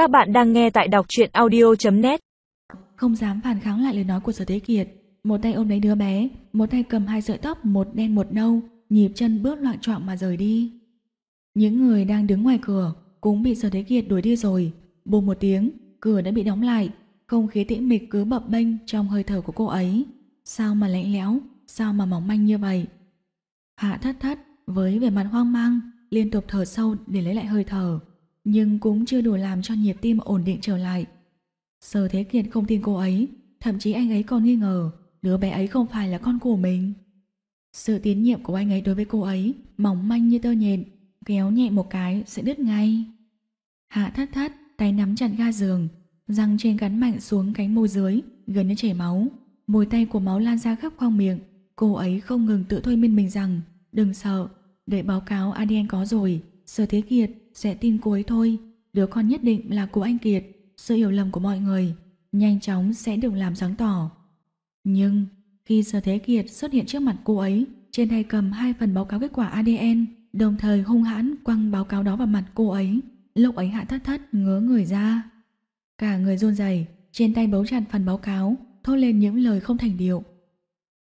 Các bạn đang nghe tại đọc truyện audio.net Không dám phản kháng lại lời nói của sở thế kiệt. Một tay ôm lấy đứa bé, Một tay cầm hai sợi tóc, một đen, một nâu, Nhịp chân bước loạn trọng mà rời đi. Những người đang đứng ngoài cửa Cũng bị sở thế kiệt đuổi đi rồi. Bùm một tiếng, Cửa đã bị đóng lại. Không khí tĩnh mịch cứ bập bênh trong hơi thở của cô ấy. Sao mà lạnh lẽo? Sao mà mỏng manh như vậy? Hạ thất thất, với vẻ mặt hoang mang, Liên tục thở sâu để lấy lại hơi thở. Nhưng cũng chưa đủ làm cho nhịp tim ổn định trở lại. Sở Thế Kiệt không tin cô ấy Thậm chí anh ấy còn nghi ngờ Đứa bé ấy không phải là con của mình. Sự tín nhiệm của anh ấy đối với cô ấy Mỏng manh như tơ nhện Kéo nhẹ một cái sẽ đứt ngay. Hạ thất thất Tay nắm chặt ga giường Răng trên gắn mạnh xuống cánh môi dưới Gần như chảy máu. Mùi tay của máu lan ra khắp khoang miệng Cô ấy không ngừng tự thôi miên mình rằng Đừng sợ, để báo cáo ADN có rồi Sở Thế Kiệt sẽ tin cô ấy thôi. Đứa con nhất định là của anh Kiệt. Sự hiểu lầm của mọi người Nhanh chóng sẽ được làm sáng tỏ. Nhưng khi Sở Thế Kiệt xuất hiện trước mặt cô ấy Trên tay cầm hai phần báo cáo kết quả ADN Đồng thời hung hãn quăng báo cáo đó vào mặt cô ấy Lúc ấy hạ thất thất ngớ người ra. Cả người run rẩy Trên tay bấu chặt phần báo cáo Thốt lên những lời không thành điệu.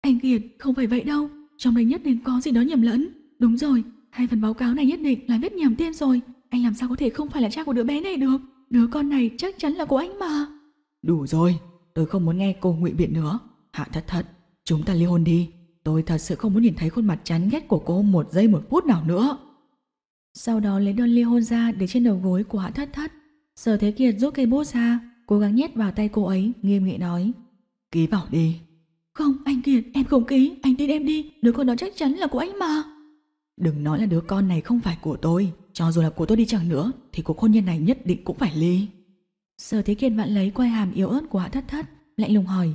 Anh Kiệt không phải vậy đâu. Trong đây nhất định có gì đó nhầm lẫn. Đúng rồi, hai phần báo cáo này nhất định là viết nhầm tên rồi Anh làm sao có thể không phải là cha của đứa bé này được Đứa con này chắc chắn là của anh mà Đủ rồi, tôi không muốn nghe cô ngụy biện nữa. Hạ thất thất, chúng ta ly hôn đi. Tôi thật sự không muốn nhìn thấy khuôn mặt chán ghét của cô một giây một phút nào nữa. Sau đó lấy đơn ly hôn ra để trên đầu gối của Hạ Thất Thất. Sở Thế Kiệt rút cây bút ra, cố gắng nhét vào tay cô ấy, nghiêm nghị nói. Ký vào đi. Không, anh Kiệt, em không ký, anh tin em đi, đứa con đó chắc chắn là của anh mà. Đừng nói là đứa con này không phải của tôi. Cho dù là của tôi đi chẳng nữa, thì cuộc hôn nhân này nhất định cũng phải ly. Sở Thế Kiệt vặn lấy quai hàm yếu ớt của Hạ Thất Thất, lạnh lùng hỏi.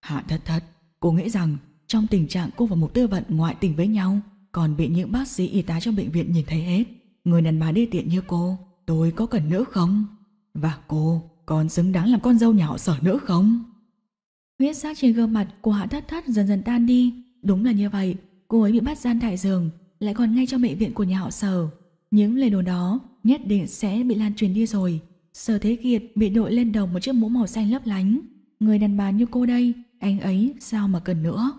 Hạ thất thất, cô nghĩ rằng trong tình trạng cô và Mục Tư Vận ngoại tình với nhau, còn bị những bác sĩ y tá trong bệnh viện nhìn thấy hết. Người đàn bà đi tiện như cô, tôi có cần nữa không? Và cô còn xứng đáng làm con dâu nhà họ sở nữa không? Huyết sắc trên gương mặt của Hạ Thất Thất dần dần tan đi. Đúng là như vậy, cô ấy bị bắt gian tại giường, lại còn ngay trong bệnh viện của nhà họ Sở. Những lời đồn đó nhất định sẽ bị lan truyền đi rồi. Sở Thế Kiệt bị đội lên đầu một chiếc mũ màu xanh lấp lánh. Người đàn bà như cô đây, anh ấy sao mà cần nữa.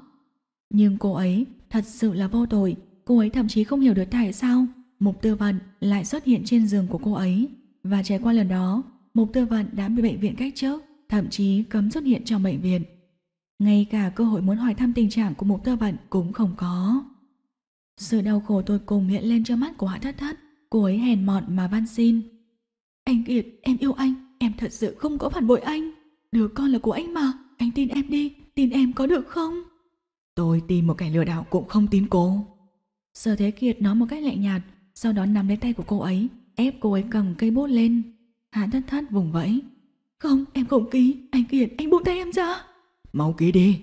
Nhưng cô ấy thật sự là vô tội, cô ấy thậm chí không hiểu được tại sao Mục Tư Vận lại xuất hiện trên giường của cô ấy. Và trải qua lần đó, Mục Tư Vận đã bị bệnh viện cách trước, thậm chí cấm xuất hiện trong bệnh viện. Ngay cả cơ hội muốn hỏi thăm tình trạng của Mục Tư Vận cũng không có. Sự đau khổ tột cùng hiện lên trong mắt của Hạ Thất Thất, cô ấy hèn mọn mà van xin. Anh Kiệt, em yêu anh, em thật sự không có phản bội anh. Đứa con là của anh mà, anh tin em đi, tin em có được không? Tôi tin một kẻ lừa đảo cũng không tin cô. Sở Thế Kiệt nói một cách lạnh nhạt, sau đó nắm lấy tay của cô ấy, ép cô ấy cầm cây bút lên. Hạ thất thất vùng vẫy. Không, em không ký, anh Kiệt, anh buông tay em ra. Mau ký đi.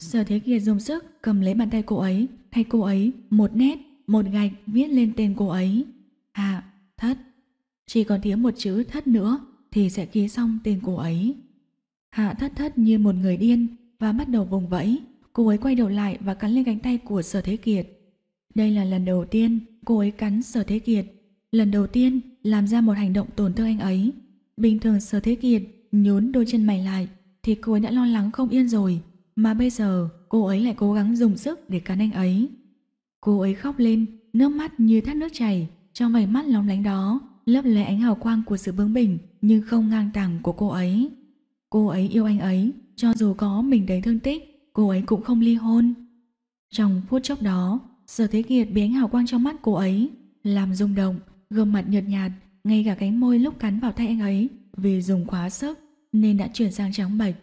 Sở Thế Kiệt dùng sức cầm lấy bàn tay cô ấy, thay cô ấy một nét, một gạch viết lên tên cô ấy. Hạ, thất. Chỉ còn thiếu một chữ thất nữa thì sẽ ký xong tên cô ấy. Hạ thất thất như một người điên và bắt đầu vùng vẫy. Cô ấy quay đầu lại và cắn lên cánh tay của Sở Thế Kiệt. Đây là lần đầu tiên cô ấy cắn Sở Thế Kiệt. Lần đầu tiên làm ra một hành động tổn thương anh ấy. Bình thường Sở Thế Kiệt nhún đôi chân mày lại thì cô ấy đã lo lắng không yên rồi. Mà bây giờ cô ấy lại cố gắng dùng sức để cắn anh ấy. Cô ấy khóc lên, nước mắt như thác nước chảy. Trong vảy mắt lóng lánh đó, lấp lé ánh hào quang của sự bướng bỉnh nhưng không ngang tàng của cô ấy. Cô ấy yêu anh ấy, cho dù có mình đầy thương tích, cô ấy cũng không ly hôn. Trong phút chốc đó, Sở Thế Kiệt bị ánh hào quang trong mắt cô ấy, làm rung động, gương mặt nhợt nhạt, ngay cả cánh môi lúc cắn vào tay anh ấy vì dùng quá sức nên đã chuyển sang trắng bệch.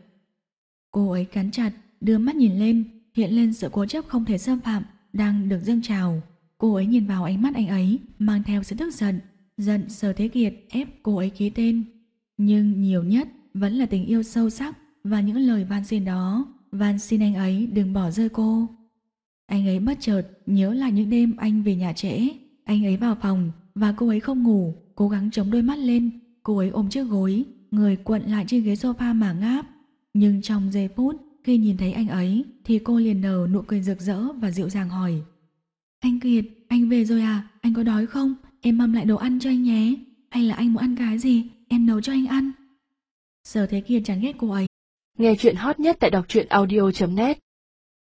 Cô ấy cắn chặt, đưa mắt nhìn lên, hiện lên sự cố chấp không thể xâm phạm đang được dâng trào. Cô ấy nhìn vào ánh mắt anh ấy, mang theo sự tức giận, giận Sở Thế Kiệt ép cô ấy ký tên. Nhưng nhiều nhất vẫn là tình yêu sâu sắc và những lời van xin đó, van xin anh ấy đừng bỏ rơi cô. Anh ấy bất chợt nhớ lại những đêm anh về nhà trễ, anh ấy vào phòng và cô ấy không ngủ, cố gắng chống đôi mắt lên, cô ấy ôm chiếc gối, người cuộn lại trên ghế sofa mà ngáp. Nhưng trong giây phút khi nhìn thấy anh ấy thì cô liền nở nụ cười rực rỡ và dịu dàng hỏi. Anh Kiệt, anh về rồi à? Anh có đói không? Em mâm lại đồ ăn cho anh nhé. Hay là anh muốn ăn cái gì? em nấu cho anh ăn. Sở Thế Kiệt chán ghét cô ấy. Nghe chuyện hot nhất tại đọc truyện audio.net